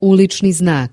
Ulični znak.